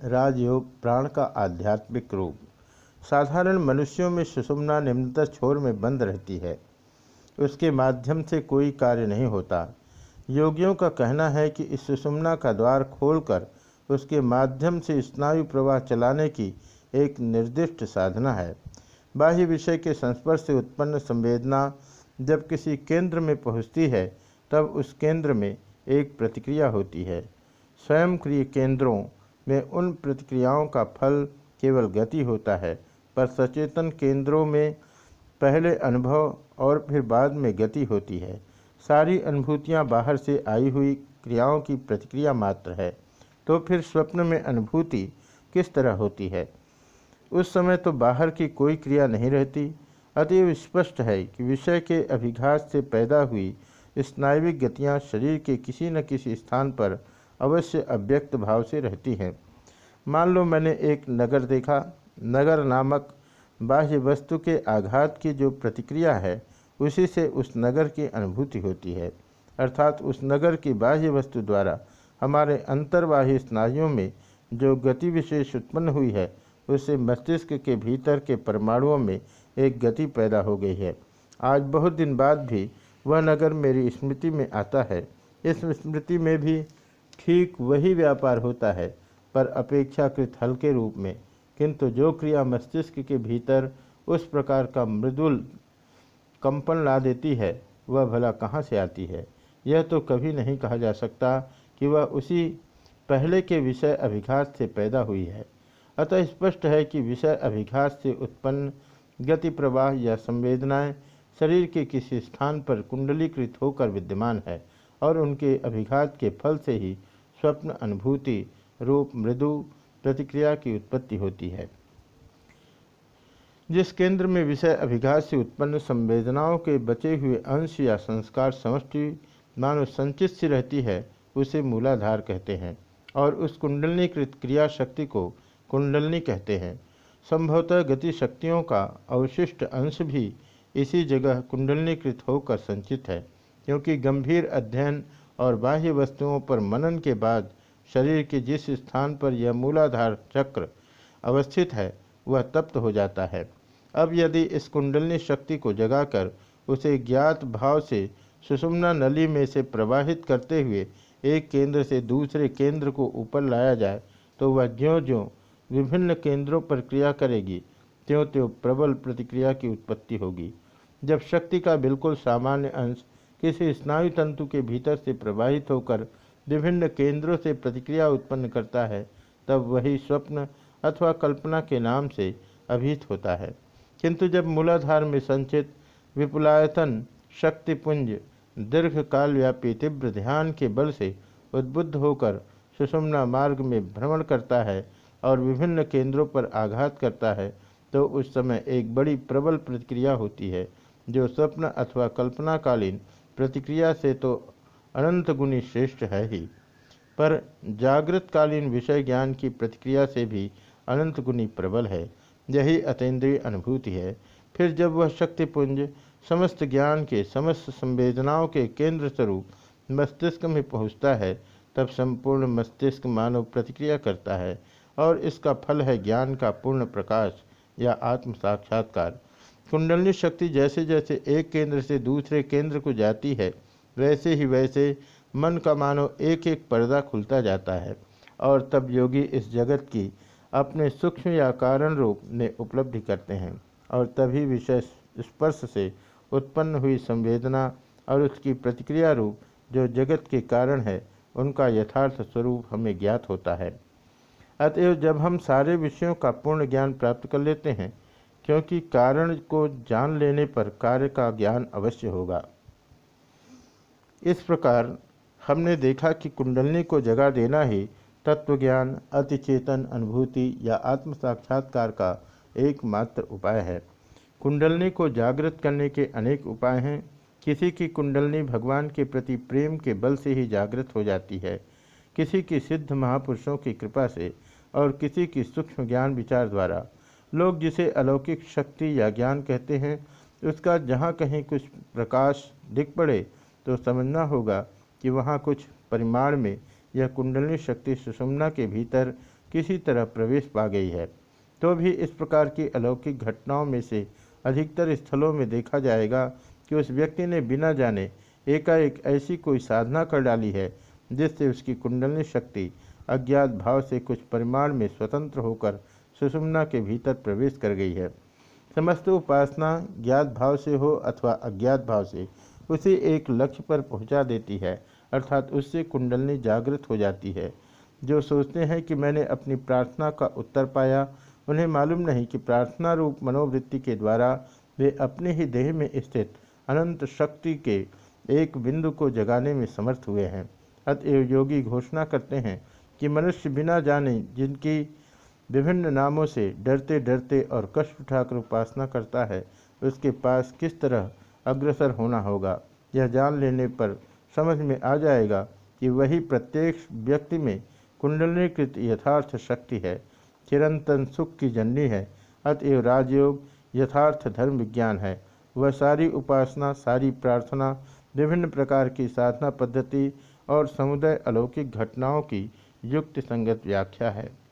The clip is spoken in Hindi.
राजयोग प्राण का आध्यात्मिक रूप। साधारण मनुष्यों में सुषुम्ना निम्नतर छोर में बंद रहती है। उसके माध्यम से कोई कार्य नहीं होता। योगियों का कहना है कि इस सुषुम्ना का द्वार खोलकर उसके माध्यम से स्नायु प्रवाह चलाने की एक निर्दिष्ट साधना है। बाह्य विषय के संस्पर्श से उत्पन्न संवेदना जब किसी केंद्र में पहुँचती है, तब उस केंद्र में एक प्रतिक्रिया होती है। स्वयंक्रिय केंद्रों में उन प्रतिक्रियाओं का फल केवल गति होता है, पर सचेतन केंद्रों में पहले अनुभव और फिर बाद में गति होती है। सारी अनुभूतियाँ बाहर से आई हुई क्रियाओं की प्रतिक्रिया मात्र है। तो फिर स्वप्न में अनुभूति किस तरह होती है? उस समय तो बाहर की कोई क्रिया नहीं रहती। अतएव स्पष्ट है कि विषय के अभिघात से पैदा हुई स्नायविक गतियाँ शरीर के किसी न किसी स्थान पर अवश्य अव्यक्त भाव से रहती है। मान लो मैंने एक नगर देखा। नगर नामक बाह्य वस्तु के आघात की जो प्रतिक्रिया है, उसी से उस नगर की अनुभूति होती है। अर्थात उस नगर की बाह्य वस्तु द्वारा हमारे अंतर्वाही स्नायुओं में जो गति विशेष उत्पन्न हुई है उससे मस्तिष्क के भीतर के परमाणुओं में एक गति पैदा हो गई है। आज बहुत दिन बाद भी वह नगर मेरी स्मृति में आता है। इस स्मृति में भी ठीक वही व्यापार होता है, पर अपेक्षाकृत हल्के रूप में। किंतु जो क्रिया मस्तिष्क के भीतर उस प्रकार का मृदुल कंपन ला देती है, वह भला कहाँ से आती है? यह तो कभी नहीं कहा जा सकता कि वह उसी पहले के विषय अभिघात से पैदा हुई है। अतः स्पष्ट है कि विषय अभिघात से उत्पन्न गति प्रवाह या संवेदनाएँ शरीर के किसी स्थान पर कुंडलीकृत होकर विद्यमान है। और उनके अभिघात के फल से ही स्वप्न अनुभूति रूप मृदु प्रतिक्रिया की उत्पत्ति होती है। जिस केंद्र में विषय अभिघात से उत्पन्न संवेदनाओं के बचे हुए अंश या संस्कार समष्टि मानव संचित सी रहती है, उसे मूलाधार कहते हैं और उस कुंडलनीकृत क्रिया शक्ति को कुंडलनी कहते हैं। संभवतः गति शक्तियों का अवशिष्ट अंश भी इसी जगह कुंडलीकृत होकर संचित है। क्योंकि गंभीर अध्ययन और बाह्य वस्तुओं पर मनन के बाद शरीर के जिस स्थान पर यह मूलाधार चक्र अवस्थित है, वह तप्त हो जाता है। अब यदि इस कुंडलनी शक्ति को जगाकर उसे ज्ञात भाव से सुषुम्ना नली में से प्रवाहित करते हुए एक केंद्र से दूसरे केंद्र को ऊपर लाया जाए तो वह ज्यों ज्यों विभिन्न केंद्रों पर क्रिया करेगी त्यों त्यों प्रबल प्रतिक्रिया की उत्पत्ति होगी। जब शक्ति का बिल्कुल सामान्य अंश किसी स्नायु तंतु के भीतर से प्रवाहित होकर विभिन्न केंद्रों से प्रतिक्रिया उत्पन्न करता है, तब वही स्वप्न अथवा कल्पना के नाम से अभिहित होता है। किंतु जब मूलाधार में संचित विपुलायतन शक्तिपुंज दीर्घ कालव्यापी तीव्र ध्यान के बल से उद्बुद्ध होकर सुषुम्ना मार्ग में भ्रमण करता है और विभिन्न केंद्रों पर आघात करता है तो उस समय एक बड़ी प्रबल प्रतिक्रिया होती है, जो स्वप्न अथवा कल्पनाकालीन प्रतिक्रिया से तो अनंत गुणी श्रेष्ठ है ही, पर जागृतकालीन विषय ज्ञान की प्रतिक्रिया से भी अनंत गुणी प्रबल है। यही अतेंद्रीय अनुभूति है। फिर जब वह शक्तिपुंज समस्त ज्ञान के, समस्त संवेदनाओं के केंद्र स्वरूप मस्तिष्क में पहुँचता है, तब संपूर्ण मस्तिष्क मानव प्रतिक्रिया करता है और इसका फल है ज्ञान का पूर्ण प्रकाश या आत्म साक्षात्कार। कुंडलनी शक्ति जैसे जैसे एक केंद्र से दूसरे केंद्र को जाती है, वैसे ही वैसे मन का मानो एक एक पर्दा खुलता जाता है और तब योगी इस जगत की अपने सूक्ष्म या कारण रूप में उपलब्धि करते हैं और तभी विषय स्पर्श से उत्पन्न हुई संवेदना और उसकी प्रतिक्रिया रूप जो जगत के कारण है, उनका यथार्थ स्वरूप हमें ज्ञात होता है। अतएव जब हम सारे विषयों का पूर्ण ज्ञान प्राप्त कर लेते हैं क्योंकि कारण को जान लेने पर कार्य का ज्ञान अवश्य होगा। इस प्रकार हमने देखा कि कुंडलनी को जगा देना ही तत्वज्ञान, अतिचेतन, अनुभूति या आत्म साक्षात्कार का एकमात्र उपाय है। कुंडलनी को जागृत करने के अनेक उपाय हैं। किसी की कुंडलनी भगवान के प्रति प्रेम के बल से ही जागृत हो जाती है। किसी की सिद्ध महापुरुषों की कृपा से और किसी की सूक्ष्म ज्ञान विचार द्वारा लोग जिसे अलौकिक शक्ति या ज्ञान कहते हैं, उसका जहाँ कहीं कुछ प्रकाश दिख पड़े तो समझना होगा कि वहाँ कुछ परिमाण में यह कुंडली शक्ति सुषुम्ना के भीतर किसी तरह प्रवेश पा गई है। तो भी इस प्रकार की अलौकिक घटनाओं में से अधिकतर स्थलों में देखा जाएगा कि उस व्यक्ति ने बिना जाने एकाएक ऐसी कोई साधना कर डाली है, जिससे उसकी कुंडली शक्ति अज्ञात भाव से कुछ परिमाण में स्वतंत्र होकर सुषुम्ना के भीतर प्रवेश कर गई है। समस्त उपासना ज्ञात भाव से हो अथवा अज्ञात भाव से, उसे एक लक्ष्य पर पहुँचा देती है, अर्थात उससे कुंडलनी जागृत हो जाती है। जो सोचते हैं कि मैंने अपनी प्रार्थना का उत्तर पाया, उन्हें मालूम नहीं कि प्रार्थना रूप मनोवृत्ति के द्वारा वे अपने ही देह में स्थित अनंत शक्ति के एक बिंदु को जगाने में समर्थ हुए हैं। अतएव योगी घोषणा करते हैं कि मनुष्य बिना जाने जिनकी विभिन्न नामों से डरते डरते और कष्ट उठाकर उपासना करता है, उसके पास किस तरह अग्रसर होना होगा? यह जान लेने पर समझ में आ जाएगा कि वही प्रत्येक व्यक्ति में कुंडलीकृत यथार्थ शक्ति है। चिरंतन सुख की जननी है, अतएव राजयोग यथार्थ धर्म विज्ञान है। वह सारी उपासना, सारी प्रार्थना, विभिन्न प्रकार की साधना पद्धति और समुदाय अलौकिक घटनाओं की युक्त संगत व्याख्या है।